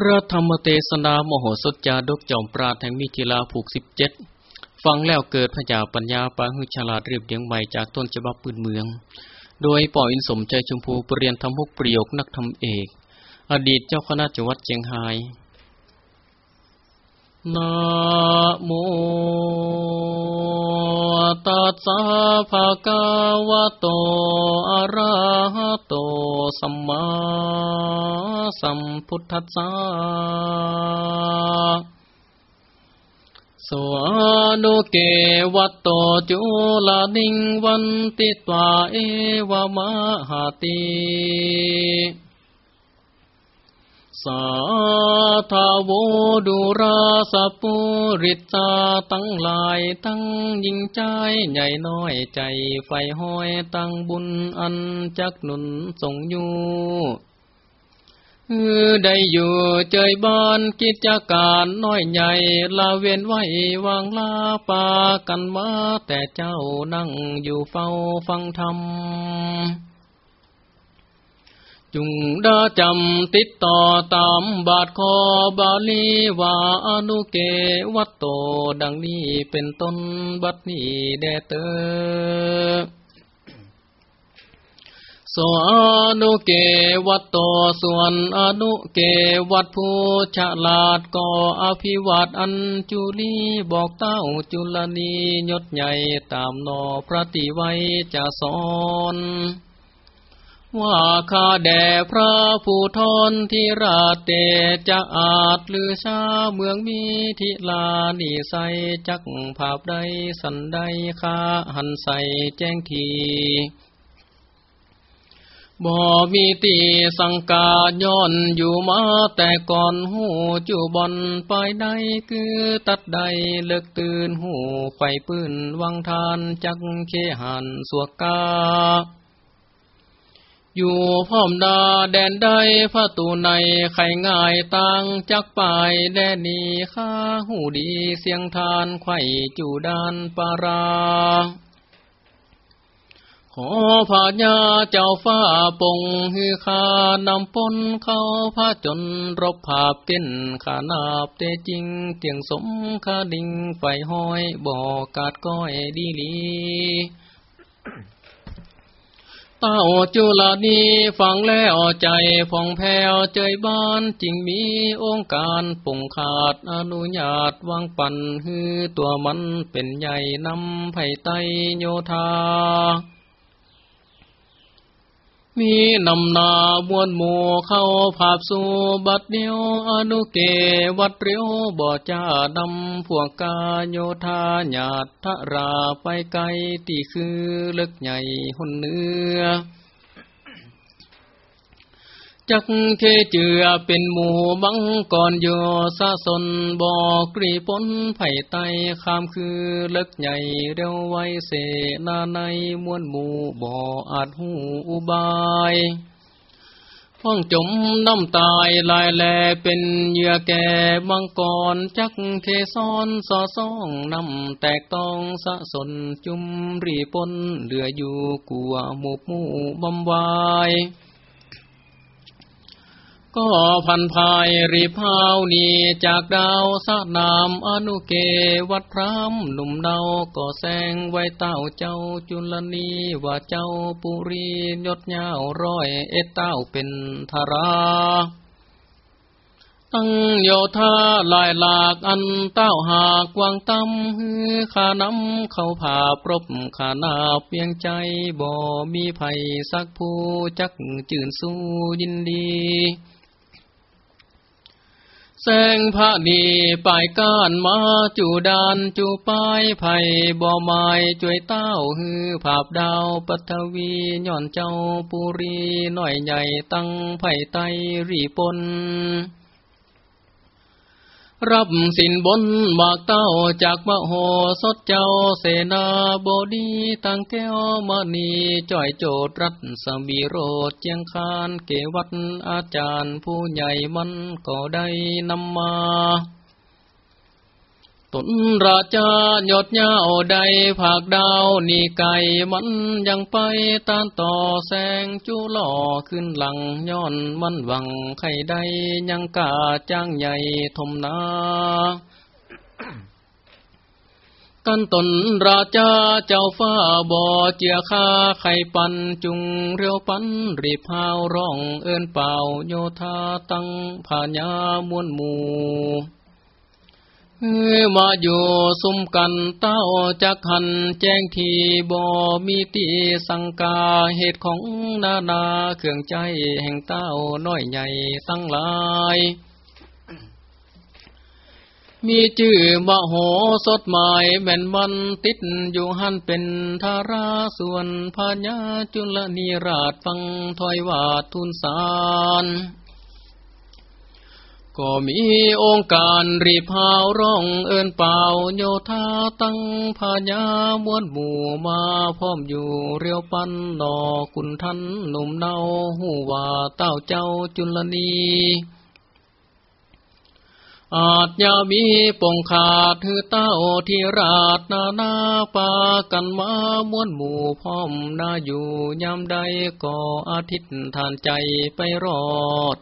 พระธรรมเทศนามโหสถจาดกจอมปราดแห่งมิถิลาผูกสิบเจ็ดฟังแล้วเกิดพระยาปัญญาปาหุฉลาดเรียบเรียงใหม่จากต้นฉบับปืนเมือง โดยป่ออินสมใจชมพูปรเรียนทำพุกประโยคนักธรรมเอก อดีตเจ้าคณะจังหวัดเชียงไฮ้ นะโมตัสสะภะคะวะโต อะระหะโต สัมมาสัมพุทธัสสะสวานุเกวัตโตจุลานิงวันติตวาเอวมหาติ สาธาวดุราสปุริตาตั้งลายตั้งยิงใจใหญ่น้อยใจไฟห้อยตั้งบุญอันจักหนุนส่งอยู่ได้อยู่เจยบ้านกิจการน้อยใหญ่ลาเวียนไว้วางลาปากันมาแต่เจ้านั่งอยู่เฝ้าฟังธรรม จุงดาจำติดต่อตามบาทคอบาลีว่าอนุเกวัตโตดังนี้เป็นต้นบัดนี้แดเตอสวอนุเกวัตโตส่วนอนุเกวัตผู้ฉลาดก็อภิวัตอันจุลีบอกเต้าจุลนียศใหญ่ตามนอพระติไวจะสอน ว่าข้าแด่พระผู้ทนที่ราเตจะอาจลือชาเมืองมีทิลานิใสจักภาพใดสันใดข้าหันใสแจ้งทีบ่มีตีสังกาย้อนอยู่มาแต่ก่อนหูจูบอนไปได้คือตัดใดเลิกตื่นหูไฟปืนวังทานจักเคหันสวกา อยู่พร้อมดาแดนได้พระตูในไข่ง่ายตังจักไปแดนนี้ข้าหูดีเสียงทานไข่จูดานปารา ขอพาญาเจ้าฟ้าปงฮือขานำปนเข้าพาจนรบภาพเต้นขานาบเตจริงเตียงสมคาดิ่งไฟห้อยบอกกาดก้อยดีลี เต้าจุลานีฟังแล้วใจฟ่องแผ้วเจยบ้านจริงมีองค์การปุ่งขาดอนุญาตวางปันฮือตัวมันเป็นใหญ่นำไผ่ไตโยธา มีนำนามวนหมู่เข้าภาพสู่บัดเดียวอนุเกวัดเรียวบ่อจ้าดำพวกกาโยธาญาตทราไปไกลที่คือเลึกใหญ่หุ่นเนื้อ จักเคเจือเป็นหมู่บังก่อนโยสะสนบอกรีปนไผ่ไตขามคือเลิกใหญ่เร็วไวเสนาในมวลหมู่บ่อาจหูอุบายฟังจมน้ำตายลายแลเป็นเหยื่อแก่มังกรจักเคซ้อนสอซ่องน้ำแตกต้องสะสนจุมรีปนเหลืออยู่กลัวหมู่หมู่บำวาย ก็พันภายรีพาวนีจากดาวสะนามอนุเกวัดพรามหนุ่มเดาก็แสงไว้เต้าเจ้าจุลนีว่าเจ้าปุรียศยาวร้อยเอ็ดเต้าเป็นธาราตั้งโยธาลายหลากอันเต้าหากวางตำฮือขานำเข้าผ่าปรบขานาเพียงใจบ่มีไผสักผู้จักจื่นสู้ยินดี แสงพระดีปลายก้านมาจูดานจูปลายไผ่บ่อไม้จวยเต้าฮือภาพดาวปัทวีย่อนเจ้าปุรีหน่อยใหญ่ตั้งไผ่ไตรีปน รับสินบนบากเต้าจากมโหสดเจ้าเสนาบดีตั้งแก้วมณีจ่อยโจดรัตสมีโรดเจียงคานเกวัดอาจารย์ผู้ใหญ่มันก็ได้นำมา ตนราชายดเย้าใดผากดาวนี่ไก่มันยังไปตานต่อแสงจุหล่อขึ้นหลังย้อนมันหวังไข่ใดยังกาจ้างใหญ่ทมนากันตนราชาเจ้าฟ้าบ่อเจียคาไข่ปันจุงเรียวปันรีพาวร้องเอินเป่าโยธาตั้งผาญามวนหมู่ มาอยู่สุมกันเต้าจักหันแจ้งทีบ่มีตีสังกาเหตุของนานาเครื่องใจแห่งเต้าน้อยใหญ่ตั้งหลาย มีชื่อมโหสดหมายแม่นมันติดอยู่หันเป็นธาราส่วนพญาจุลนีราชฟังถอยวาทุนสาร ก็มีองค์การรีพาวร้องเอินเป่าโยธาตั้งพญามวนหมู่มาพร้อมอยู่เรียวปันดอคุณทันหนุ่มเนาหูว่าเต้าเจ้าจุลนีอาจยามีปงขาดถือเต้าที่ราดนานาปากันมามวนหมู่พร้อมนาอยู่ยามใดก็อาทิตย์ทานใจไปรอด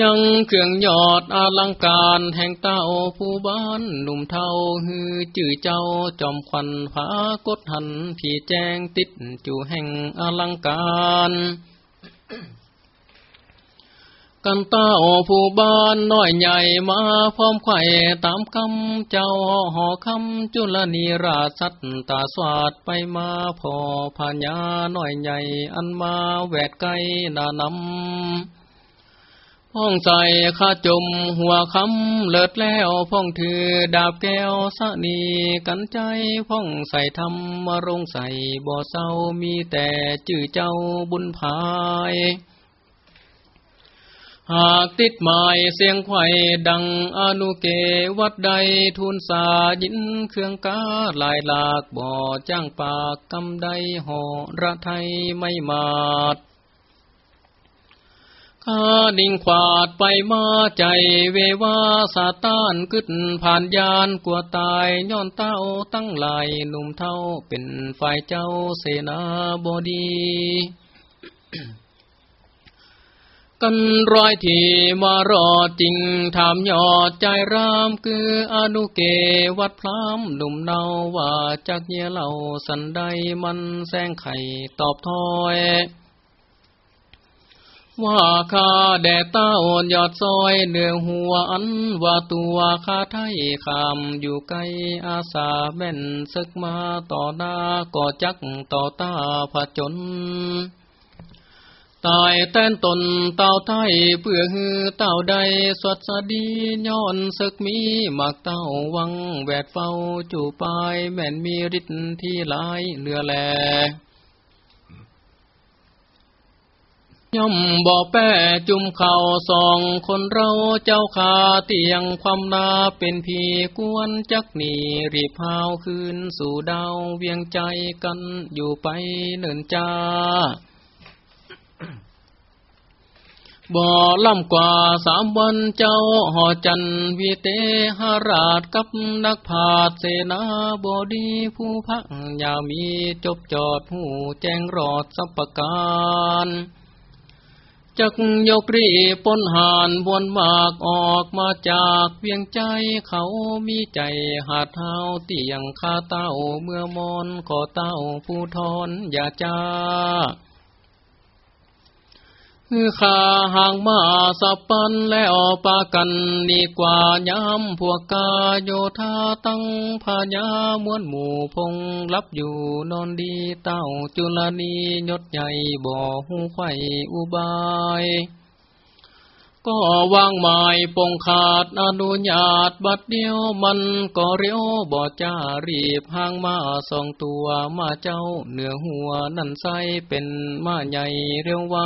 ยังเครื่องยอดอลังการแห่งเต้าผู้บ้านหนุ่มเทาฮือจื่อเจ้าจอมควันผากดหันผีแจ้งติดจู่แห่งอลังการกันเต้าผู้บ้านน้อยใหญ่มาพร้อมไข่ตามคำเจ้าห่อคำจุลนีราชัดตาสวาดไปมาพอพญาน้อยใหญ่อันมาแวดไกนานำ พ้องใส่ข้าจมหัวคำเลิดแล้วพ้องถือดาบแก้วสนีกันใจพ้องใส่ทำมารงใส่บ่อเศร้ามีแต่จื่อเจ้าบุญภายหากติดหมายเสียงไข่ดังอนุเกวัดใดทุนสายินเครื่องกาลายหลากบ่อจ้างปากกำใดห่อระไทยไม่มาด ข้าดิ่งขวาดไปมาใจเววาสาตานกึดผ่านยานกลัวตายย้อนเต้าตั้งหลายหนุ่มเท่าเป็นฝ่ายเจ้าเสนาบดี กันร้อยที่มารอจริงถามยอดใจรามคืออนุเกวัดพรามหนุ่มเนาว่าจากเยเหล่าสันใดมันแซงไข่ตอบถอย ว่าข้าแด่ต้าโอนยอดซอยเนื้อหัวอันว่าตัวข้าไทยขามอยู่ไกลอาสาแม่นซึกมาต่อหน้าก่อจักต่อตาผจญตายแต้นตนเต่าไทยเพื่อฮือเต่าใดสวดสดีย้อนศึกมีหมักเต่าวังแวดเฝ้าจูปายแม่นมีฤทธิ์ที่หลายเหลือแล ย่อมบ่อแป้จุมเข่าสองคนเราเจ้าขาเตียงความนาเป็นพีกวนจักหนีรีพาวคืนสู่ดาวเวียงใจกันอยู่ไปเนินจ้าบ่ล่ำกว่าสามวันเจ้าหอจันวีเตหราชกับนักผาดเสนาบดีผู้พักยามีจบจอดหูแจ้งรอดสัพการ จักยกรีปนหานบวนมากออกมาจากเวียงใจเขามีใจหาเท้าเตียงคาเต้าเมื่อมอนขอเต้าผู้ทอนอย่าจ้า ขาห่างมาสับปันแล้วปากันดีกว่ายามพวกกาโยธาตั้งพญามวนหมู่พงรับอยู่นอนดีเต้าจุลนียศใหญ่บ่อหูไข่อุบายก็วางหมายปงขาดอนุญาตบัดเดียวมันก็เรียวบ่จ้ารีบห่างมาสองตัวมาเจ้าเหนือหัวนั่นใสเป็นมาใหญ่เร็วไว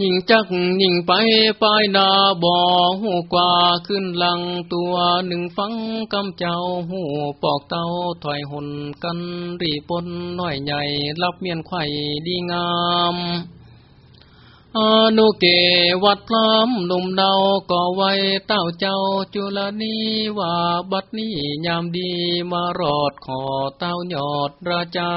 ยิงจักยิงไปปลายนาบ่อหูกว่าขึ้นหลังตัวหนึ่งฟังกำเจ้าหูปอกเต้าถอยหนกันรีปนน้อยใหญ่รับเมียนไข่ดีงามอนุเกวัดพร้อมหนุ่มเดาก่อไว้เต้าเจ้าจุลนีว่าบัดนี้ยามดีมารอดขอเต้ายอดราชา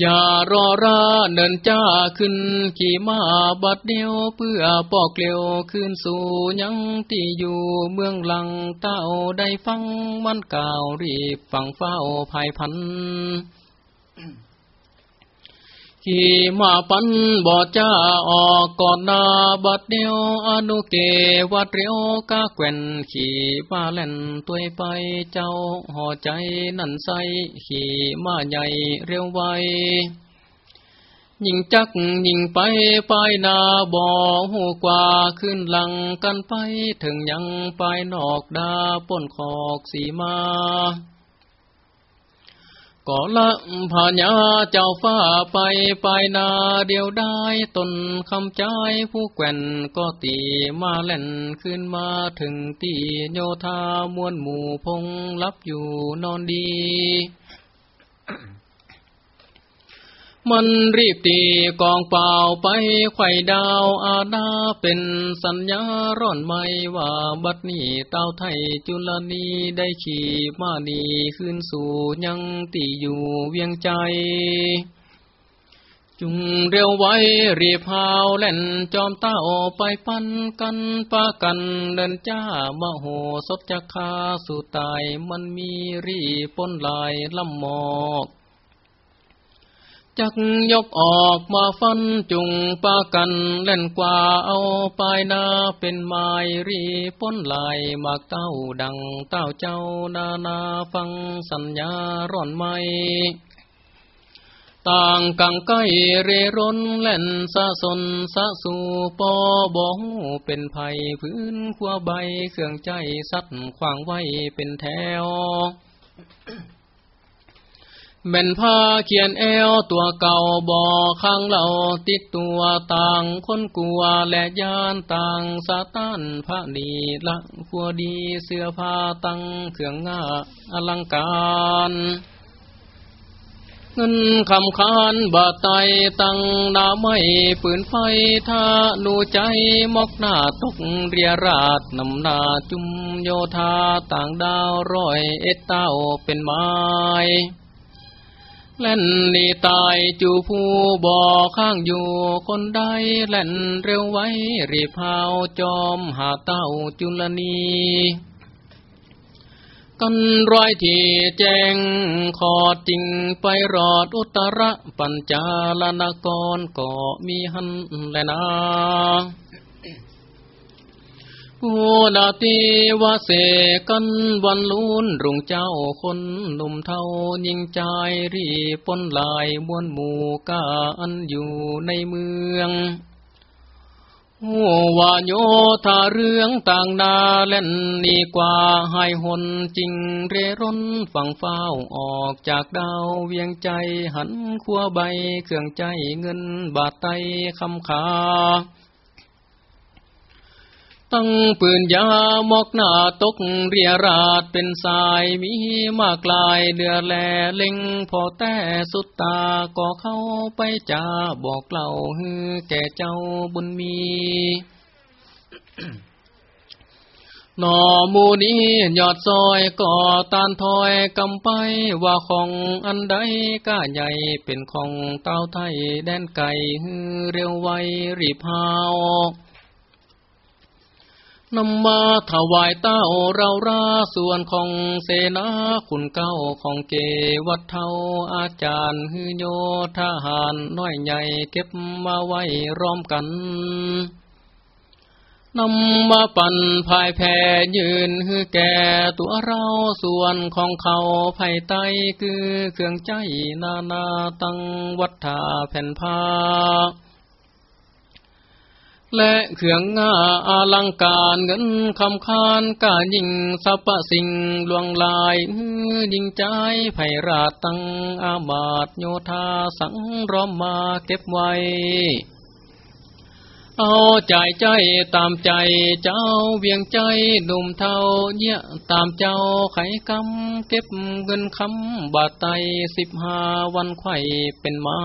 อย่ารอราเดินจ้าขึ้นขี่มาบัดเดียวเพื่อปอกเกลียวขึ้นสู่ยังที่อยู่เมืองหลังเต้าได้ฟังมันกล่าวรีบฟังเฝ้าภายพัน ขี่มาปันบอจ้าออกก่อนนาบัดเดียวอนุเกวัดเรียวกาแก่นขี่มาเล่นตัวไปเจ้าห่อใจนั่นใสขี่มาใหญ่เร็วไวยิงจักยิงไปไปนาบ่อหูกว่าขึ้นหลังกันไปถึงยังไปนอกดาป้นขอกสีมา ก็ละพญาเจ้าฟ้าไปไปนาเดียวได้ตนคำใจผู้แก่นก็ตีมาเล่นขึ้นมาถึงตีโยธามวลหมู่พงลับอยู่นอนดี มันรีบตีกองเปล่าไปไข่ดาวอาดาเป็นสัญญาร่อนไม่ว่าบัดนี้เต้าไทยจุลนีได้ขี่มานีขึ้นสู่ยังตีอยู่เวียงใจ จุงเร็วไว้รีพาวเล่นจอมเต้าไปปันกันปากันเดินจ้ามโหสดจักคาสู่ตายมันมีรีปนลายลำหมอก จักยกออกมาฟันจุงปากันเล่นกว่าเอาปลายนาเป็นไม้รีป้นลายมากเต้าดังเต้าเจ้านานาฟังสัญญาร่อนไม่ต่างกังไกเรร่นเล่นสะสนสะสู่ปอบองเป็นภัยพื้นขัวใบเครื่องใจสัดขวางไว้เป็นแถว แม่นผ้าเขียนเอวตัวเก่าบ่อข้างเราติดตัวต่างคนกลัวและยานต่างสาตานพระนีละขัวดีเสื้อผ้าตั้งเครื่องงาอลังการเงินคำคานบาดไตตั้งนาไม่ปืนไฟท่าหนูใจมอกหน้าตกเรียราดนำนาจุมโยธาต่างดาวร้อยเอ็ดเต้าเป็นไม้ เล่นนี่ตายจูผู้บ่อข้างอยู่คนใดเล่นเร็วไว้ รีพาวจอมหาเต้าจุลนีกันร้อยที่แจ้งขอจริงไปรอดอุตระปัญจาลนกรก็มีหันแลนา ผู้นาตีวาเสกันวันลุนรุ่งเจ้าคนหนุ่มเท่ายิ่งใจรีปนลายมวนหมู่กาอันอยู่ในเมืองหัวาโยธาเรื่องต่างนาเล่นนี่กว่าให้หนจริงเรร่นฝั่งเฝ้าออกจากดาวเวียงใจหันขัวใบเครื่องใจเงินบาทไตคำขา ตั้งปืนยามอกหน้าตกเรียราดเป็นสายมีมากลายเดือแลเล็งพอแต่สุดตาก็เข้าไปจ่าบอกเล่าฮือแก่เจ้าบุญมีหนอมูนี้ยอดซอยก่อตานถอยกำไปว่าของอันใดก้าใหญ่เป็นของเต้าไทยแดนไก่ฮือเร็วไวรีบหาว นำมาถวายเต้าเราราส่วนของเสนาคุณเก้าของเกวัดเทาอาจารย์ฮือโยทหารน้อยใหญ่เก็บมาไว้ร้อมกันนำมาปั่นภายแผ่ยืนฮือแก่ตัวเราส่วนของเขาไผ่ไตคือเครื่องใจนานาตั้งวัฏฐาแผ่นผ้า และเขื่องงาอลังการเงินคำคานกายิงสัพสิ่งลวงลายยิงใจไพราตังอาบาดโยธาสังรอมมาเก็บไว้ เอาใจใจตามใจเจ้าเวียงใจหนุ่มเท่าเนี่ยตามเจ้าไขกำเก็บเงินคำบาทไตสิบห้าวันไข่เป็นไม้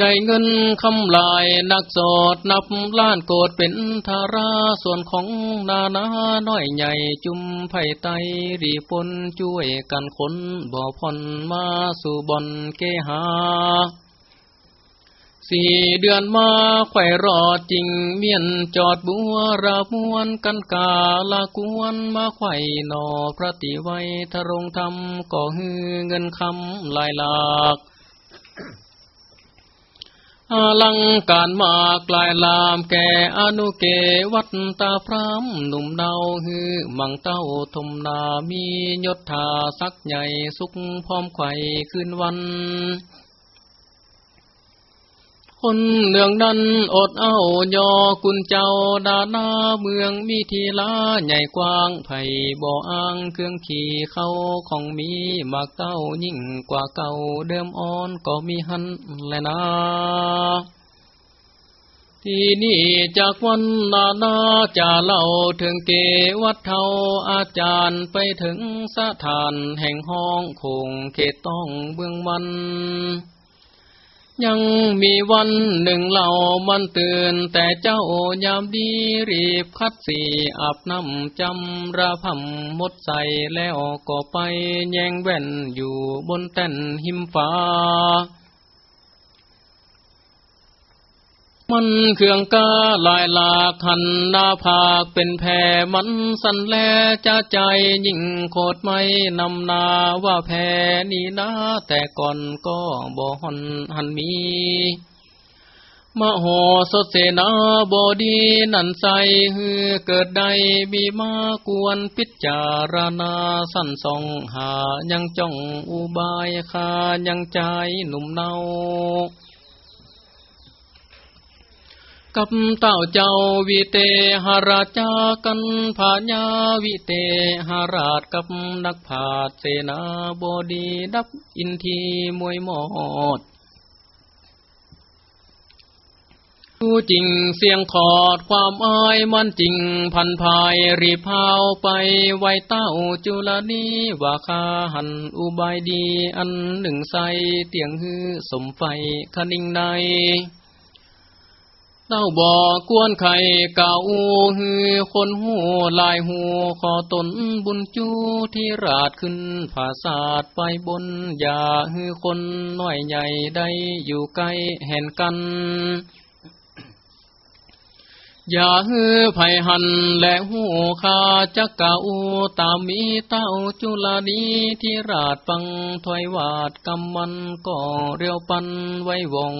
ได้เงินคำลายนักโสดนับล้านโกดเป็นธาราส่วนของนานาน้อยใหญ่จุมไผ่ไตรีปนช่วยกันคนบ่อพนมาสู่บอนเกหา สี่เดือนมาไข่รอดจริงเมียนจอดบัวระมวนกันกาละกวนมาไข่หนอพระติไวทรงธรรมก่อฮือเงินคำลายหลาก อาลังการมากลายลามแก่อนุเกวัตตาพรามหนุ่มเนาฮือมังเต้าทมนามียศถาสักใหญ่สุขพร้อมไข่ขึ้นวัน คนเนืองนั้นอดเอายอกุญเจ้าดานาเมืองมีทีลาใหญ่กว้างไผ่บ่ออ้างเครื่องขี่เข้าของมีมากเต้ายิ่งกว่าเก่าเดิมอ่อนก็มีหันแลยนะที่นี่จากวันนานาจะเล่าถึงเกวัดเทาอาจารย์ไปถึงสถานแห่งห้องคงเขตต้องเบื้องมัน ยังมีวันหนึ่งเรามันตื่น แต่เจ้ายามดีรีบคัดสีอาบน้ำจำระพำมดใสแล้วก็ไปแยงแว่นอยู่บนแต้นหิมฟ้า มันเครื่องกาลายหลากหันนาผากเป็นแผ่มันสันแลจะใจยิ่งโคตรไม่นำนาว่าแผ่นี่นะแต่ก่อนก็บ่หอนหันมีมโหสถเสนาบดีนันใสฮือเกิดใดมีมากวนพิจารณาสั้นสองหายังจ้องอุบายคายังใจหนุ่มเนา กับเต้าเจ้าวิเตหราชากันผาญาวิเตหราชกับนักผาดเสนาบดีดับอินทีมวยหมดรู้จริงเสียงขอดความอายมันจริงพันภายรีพาวไปไวเต้าจุลนีว่าคาหันอุบายดีอันหนึ่งใสเตียงฮือสมไฟคนิ่งใน เต้าบอกวนไข่เก่าฮือคนหูลายหูขอตนบุญจูที่ราดขึ้นผาศาสตร์ไปบนอย่าฮือคนน้อยใหญ่ได้อยู่ใกล้แห่นกันอย่าฮือไผหันและหูคาจักกะอูตามมีเต้าจุลานีที่ราดฟังถอยวาดกำมันก็เรียวปันไว้วง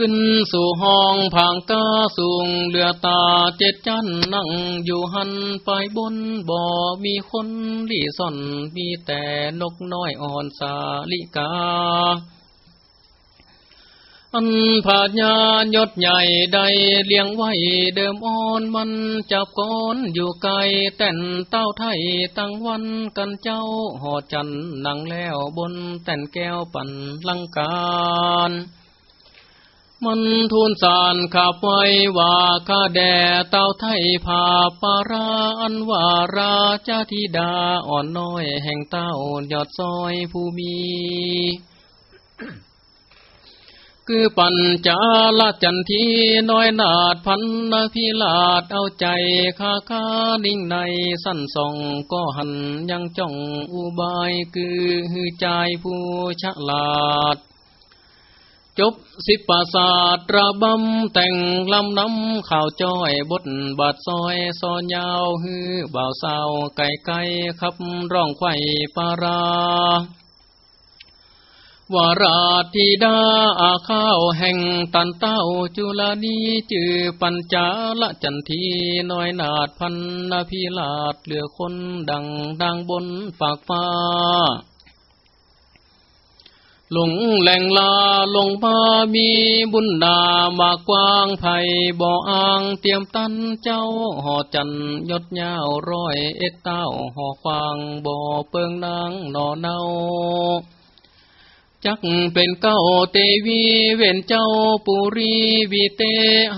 ขึ้นสู่ห้องผางกาสูงเรือตาเจ็ดจันนั่งอยู่หันไปบนบ่อมีคนลี่ซ่อนมีแต่นกน้อยอ่อนสาลิกา อันผาดญายศใหญ่ใดเลี้ยงไว้เดิมอ่อนมันจับก้อนอยู่ไกลแต่นเต้าไทยตั้งวันกันเจ้าหอจันนั่งแล้วบนแต่นแก้วปั่นลังการ มันทูลสารขับไว้ว่าข้าแด่เต้าไทยพาปาราอันว่าราชธิดาอ่อนน้อยแห่งเต้ายอดซอยผู้มีคือปัญจาลจันทีน้อยนาดพันนาพิลาดเอาใจข้าข้านิ่งในสั้นส่องก็หันยังจ้องอุบายคือหือใจผู้ฉลาด จบสิบปราศาสตร์ระบำแต่งลำน้ำข่าวจ้อยบทบาดซอยซอนยาวฮือบ่าวสาวไก่ไก่ขับร้องไข่ปาราวาราธิดาอาข้าวแห่งตันเต้าจุลานีจือปัญจาละจันทีน้อยนาดพันนาพิลาดเหลือคนดังดังบนฝากฟ้า หลงแหลงลาลงมามีบุญนามากว้างไผ่บ่ออ่างเตรียมตันเจ้าหอจันยศยาวร้อยเอ็ดเต้าหอควางบ่อเปิงนางนอเนาจักเป็นเก้าเตวีเว้นเจ้าปุรีวิเต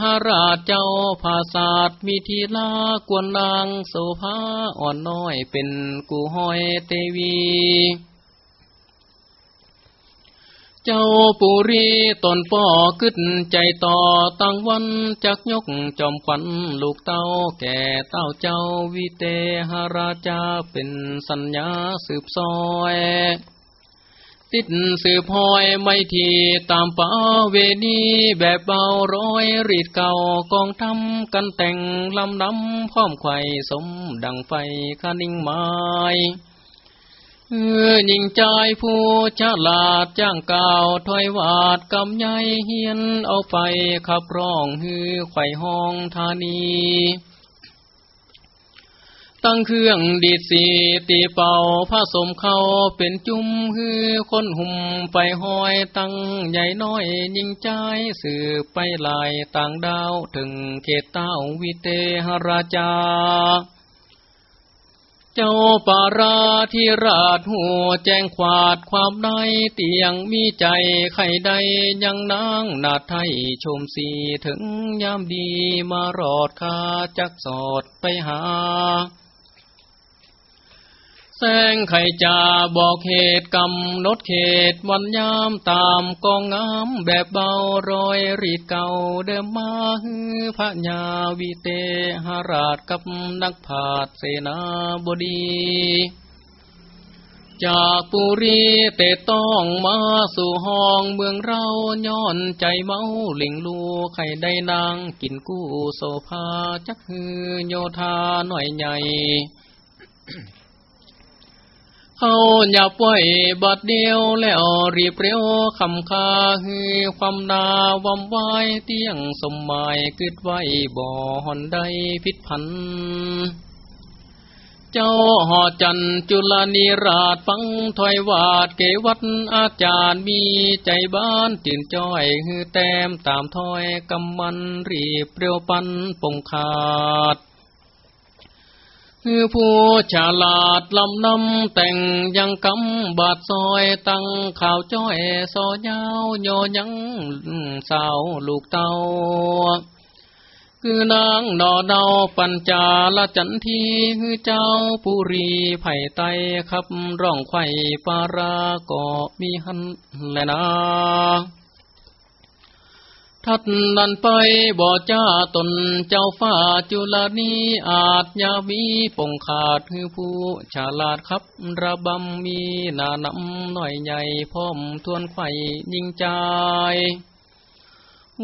หราชเจ้าภาศาสมีทีลากวนนางโสภาอ่อนน้อยเป็นกูห้อยเตวี เจ้าปุรีตนป่อขึ้นใจต่อตั้งวันจักยกจอมขวัญลูกเต้าแก่เต้าเจ้าวิเตหราชาเป็นสัญญาสืบซอยติดสืบพอยไม่ทีตามป่าเวนีแบบเบาร้อยรีดเก่ากองทำกันแต่งลำน้ำพร้อมไข่สมดังไฟคานิ่งไม้ เออยิงใจผู้ฉลาดจ้างก่าวถอยวาดกำไยเฮียนเอาไปขับร้องฮือไข่ห้องธานีตั้งเครื่องดีดสีตีเป่าผ้าสมเข้าเป็นจุ้มฮือคนหุ่มไปห้อยตั้งใหญ่น้อยยิงใจสืบไปลายต่างดาวถึงเขตเต้าวิเตหราชา เจ้าปาราธิราชหัวแจ้งขวาดความในเตียงมีใจใครใดยังนางนาไทยชมสีถึงยามดีมารอดคาจักสอดไปหา แสงไข่จ่าบอกเหตุกำนดเขตวันยามตามกองงามแบบเบารอยรีดเก่าเดิมมาฮือพระญาวิเตหราชกับนักผาดเสนาบดีจากปุรีเตต้องมาสู่ห้องเมืองเราย้อนใจเมาหลิงลูไข่ได้นางกินกู้โซภาจักฮือโยธาหน่อยใหญ่ เขาหยับไว้บัดเดียวแล้วรีบเร็วคำคาฮือความนาวำไว้เตียงสมหมายกึดไว้บ่อหอนใดพิษพัน เจ้าหอจันจุลนิราชฟังถอยวาดเกวัดอาจารย์มีใจบ้านตื่นจ้อยฮือแต้มตามถอยกำมันรีบเร็วปันปงขาด คือผู้ฉลาดลำนำแต่งยังกำบาดซอยตั้งข่าวจ้อยซอยาวโยยังสาวลูกเตาคือนางนอเดาปัญจาละจันทีคือเจ้าปุรีไผ่ไตขับร้องไข่ปาราก็มีหันแลนา ทัดนันไปบ่จ้าตนเจ้าฟ้าจุลนีอาจยามีปงขาดคือผู้ฉลาดครับระบำมีนานำหน่อยใหญ่พร้อมทวนไข่ยิงใจ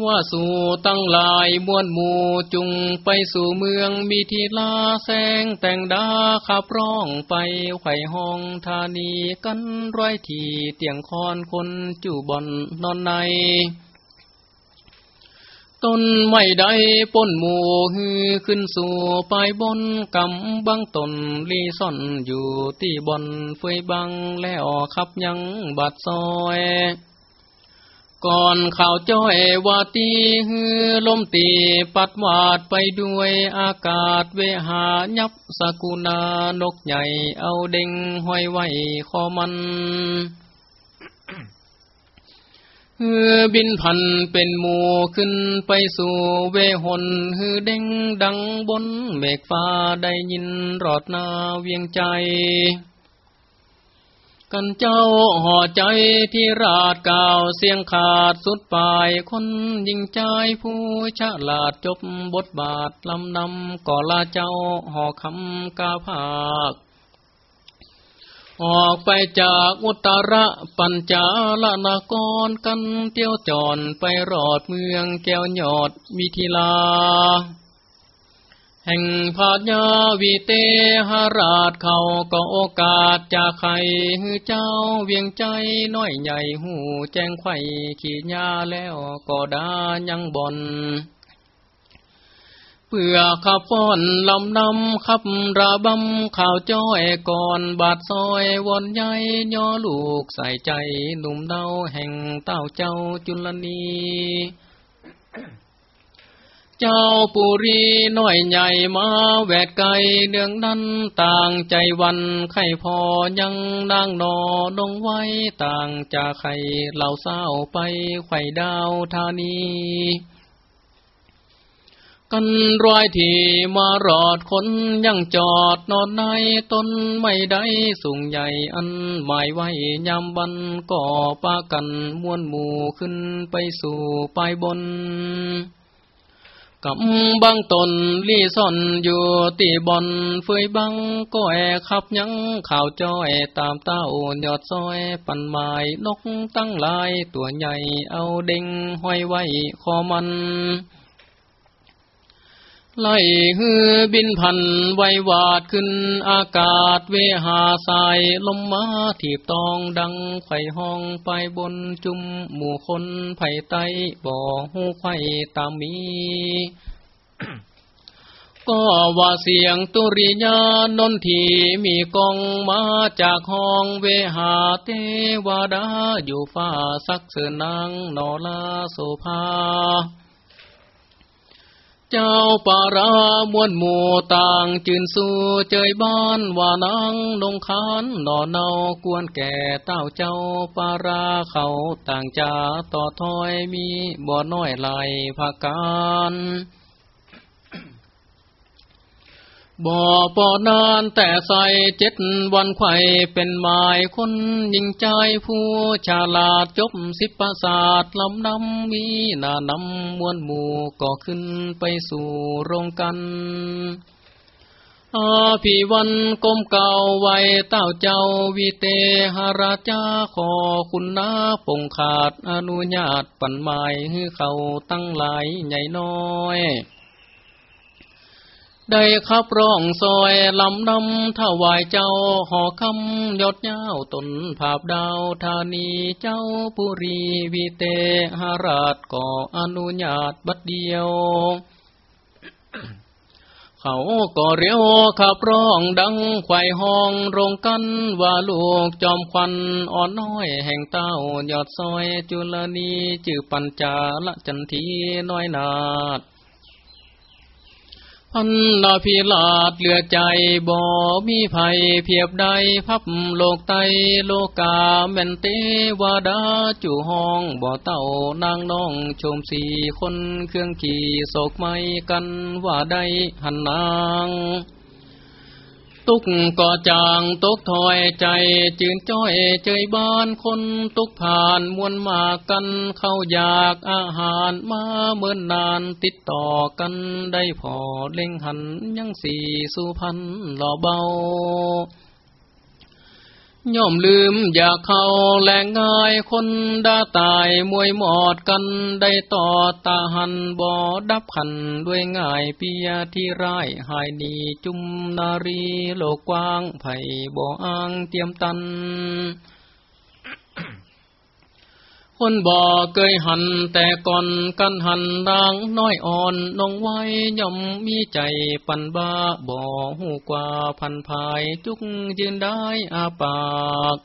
ว่าสู่ตั้งลายมวนหมู่จุงไปสู่เมืองมีทีลาแสงแต่งดาขับร้องไปไข่ห้องธานีกันร้อยทีเตียงคอนคนจู่บอนนอนใน ตนไม่ได้ป้นหมูฮือขึ้นสู่ปลายบนกำบังตนลีซ่อนอยู่ที่บนเฟยบังแล้วขับยังบัดซอยก่อนข่าวจ้อยวาตีฮือลมตีปัดวาดไปด้วยอากาศเวหายับสกุณานกใหญ่เอาเด้งห้อยไว้คอมัน ฮือบินพันเป็นหมู่ขึ้นไปสู่เวหนฮือเด้งดังบนเมฆฟ้าได้ยินรอดนาเวียงใจ กันเจ้าห่อใจที่ราดก่าวเสียงขาดสุดปลายคนยิงใจผู้ฉลาดจบบทบาทลำนำก่อลาเจ้าห่อคำกาภาค ออกไปจากอุตระปัญจาลนากรกันเที่ยวจอนไปรอดเมืองแก้วยอดมิถิลา แห่งพาญาวิเตหราชเขาก็โอกาสจากใครฮือเจ้าเวียงใจน้อยใหญ่หูแจ้งไข่ขีดยาแล้วก็ดายังบน เพื่อขับฟ้อนลำนำขับระบำข่าวจ้อยก่อนบาดซอยวนใหญ่ย่อลูกใส่ใจหนุ่มเดาแห่งเต้าเจ้าจุลนีเจ้าปุรีน้อยใหญ่มาแวดไกลเนืองนั้นต่างใจวันไข่พอยังนางนอดงไว้ต่างจากไข่เหล่าเศร้าไปไข่ดาวธานี กันรอยที่มารอดคนยังจอดนอนในต้นไม่ได้สูงใหญ่อันหมายไว้ยามบันก่อปากันมวนหมู่ขึ้นไปสู่ปลายบนกำบางตนลี่ซ่อนอยู่ตีบอนเฟยบังก็แอขับยังข่าวจ้อยตามเต้ายอดซอยปันไม้นกตั้งลายตัวใหญ่เอาเด้งห้อยไว้คอมัน ไล่ฮือบินพันไววาดขึ้นอากาศเวหาสายลมมาถีบตองดังไข่ห้องไปบนจุมหมู่คนไผ่ไตบ่อหูไข่ตามมี ก็ว่าเสียงตุริยานนทีมีกองมาจากห้องเวหาเทวดาอยู่ฟ้าสักเสือนางนอลาโสภา เจ้าปารามวนหมู่ต่างจืนสู่เจยบ้านว่านางนงคานนอเนากวนแก่เต้าเจ้าปาราเขาต่างจาต่อถอยมีบ่อน้อยไหลภาการ บ่อปอนานแต่ใส่เจ็ดวันไข่เป็นหมายคนยิงใจผู้ชาลาดจบสิบประสาทลำนำมีนานำมวลหมู่ก็ขึ้นไปสู่โรงกันอาภิวันก้มเก่าไว้เต้าเจ้าวิเตหราชาขอคุณนาปงขาดอนุญาตปันหมายให้เขาตั้งหลายใหญ่น้อย ได้ขับร้องซอยลำนำถวายเจ้าหอคำยอดเย้าตนภาพดาวธานีเจ้าปุรีวิเตหราชก่ออนุญาตบัดเดียว เขาก็เรียวขับร้องดังไข่ห้องโรงกันว่าลูกจอมควันอ่อนน้อยแห่งเต้ายอดซอยจุลนีจือปัญจาละจันทีน้อยนาด อันลาพิลาดเหลือใจบ่มีภัยเพียบใดพับโลกไตโลกาแม่นเตวาดาจู่ห้องบ่เต่านางน้องชมสีคนเครื่องขี่โศกไม่กันว่าได้หันนาง ตุกก่อจางตกถอยใจจืนจ้อยเจยบ้านคนตุกผ่านมวนมากันเข้าอยากอาหารมาเมื่อนนานติดต่อกันได้พอเล่งหันยังสี่สุพันหล่อเบา ย่อมลืมอยากเข้าแหลงง่ายคนดาตายมวยหมอดกันได้ต่อตาหันบ่อดับขันด้วยง่ายเปียที่ร้ายหายดีจุมนารีโลกกว้างไผ่บ่ออ้างเตรียมตัน คนบ่เคยหันแต่ก่อนกันหันนางน้อยอ่อนนองไว้ย่อมมีใจปันบ้าบ่หูกว่าพันภายจุกยืนได้อาปาก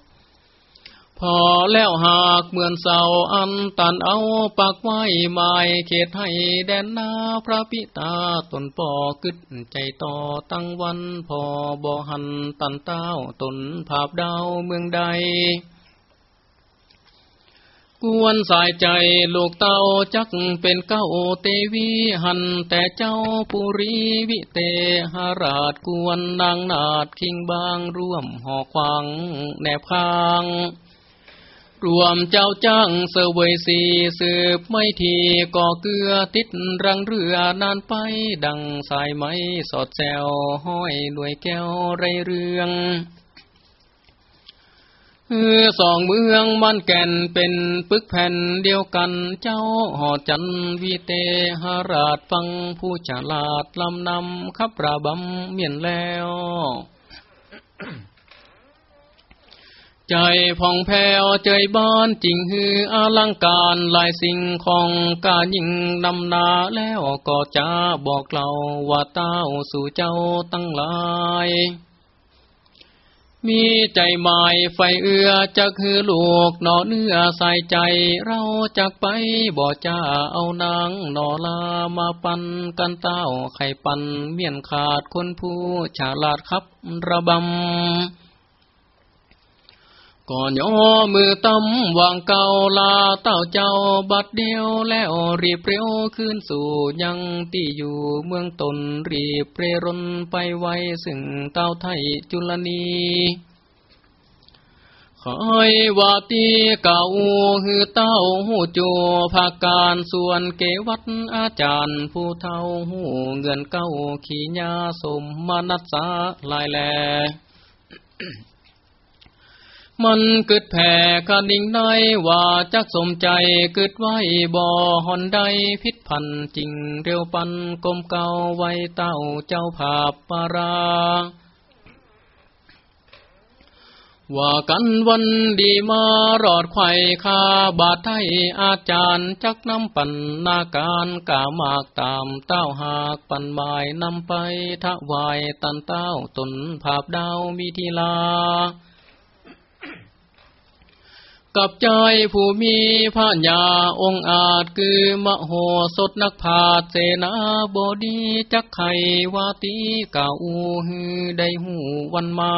พอแล้วหากเหมือนเสาอันตันเอาปากไว้หมายเขตให้แดนนาพระพิตาตนป่อกึดใจต่อตั้งวันพอบ่หันตันเต้าตนภาพดาวเมืองใด กวนสายใจลูกเต้าจักเป็นเก้าเตวีหันแต่เจ้าปุรีวิเตหราชกวนนางนาดคิงบางร่วมหอควางแนบข้าง รวมเจ้าจ้างเสวยสีสืบไม่ทีก่อเกลือติดรังเรือนานไปดังสายไม้สอดแซวห้อยด้วยแก้วไรเรืองือสองเมืองมันแก่นเป็นปึกแผ่นเดียวกันเจ้าหอจันวีเตหราชฟังผู้ฉลาดลำนำขับระบำเมียนแล้ว ใจผ่องแผ้วใจบ้านจริงฮืออลังการหลายสิ่งของกายิ่งนำนาแล้วก็จะบอกเล่าว่าเต้าสู่เจ้าตั้งหลาย มีใจหมายไฟเอือจะคือลูกหนอเนื้อใส่ใจ เราจากไปบ่จ้าเอานางหนอลามาปันกันเต้าไข่ปันเมียนขาดคนผู้ฉลาดครับระบำ ก่อนย่อมือตำวางเก่าลาเต้าเจ้าบัดเดียวแล้วรีบเร็วขึ้นสู่ยังที่อยู่เมืองตนรีบเรรนไปไวซึ่งเต้าไทยจุลนีคอยวาตีเก่าฮือเต้าหูจูภาการส่วนเกวัดอาจารย์ผู้เท่าหูเงินเก้าขีญาสมมานัสสาลายแล มันเกิดแผ่คดิ่งได้ว่าจักสมใจเกิดไว้บ่อหอนใดพิษพันจริงเร็วปันกลมเก่าไว้เต้าเจ้าภาพปาราว่ากันวันดีมารอดไข่คาบาดไทยอาจารย์จักนำปันนาการกามากตามเต้าหากปันบายนำไปทะวายตันเต้าตนภาพดาวมีทีลา กับใจผู้มีพระญาองค์อาจคือมโหสถนักพาเสนาบดีจักไขวาตีเก่าฮือได้หูวันมา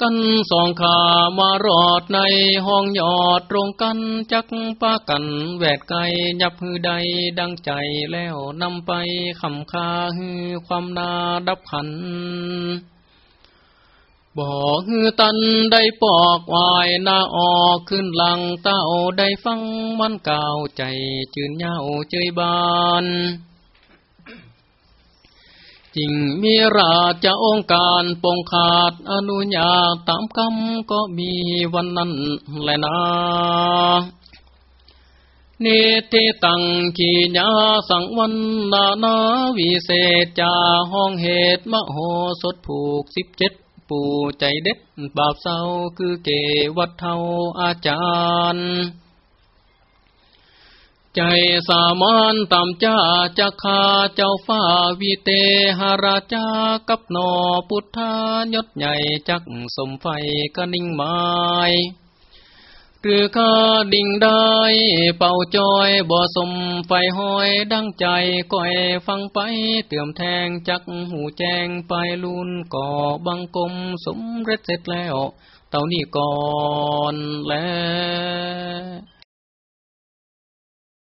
กันสองขามารอดในห้องยอดตรงกันจักปากันแวดไกยับฮือใดดังใจแล้วนำไปคำคาฮือความนาดับขัน บ่ฮือตันได้ปอกวายนาออกขึ้นหลังเต้าได้ฟังมันกล่าวใจจืนเย้าเจยบานจริงมีราชองค์การปงขาดอนุญาตตามคำก็มีวันนั้นแหละนะเนติตังขีญาสังวันนานาวิเศษจาห้องเหตุมโหสถผูกสิบเจ็ด ปู่ใจเด็ดบาปเศร้าคือเกวัดเทาอาจารย์ ใจสามานตามจ้าจะคาเจ้าฟ้าวิเตหราชากับนอพุทธายศใหญ่จักสมไฟกนิ่งไม้ คือข้าดิ่งได้เป่าจอยบ่อสมไฟห้อยดังใจก้อยฟังไปเตื่อมแทงจักหูแจงไปลุนก่อบังกลมสมเร็จเสร็จแล้ว เต่านี่ก่อนแล้ว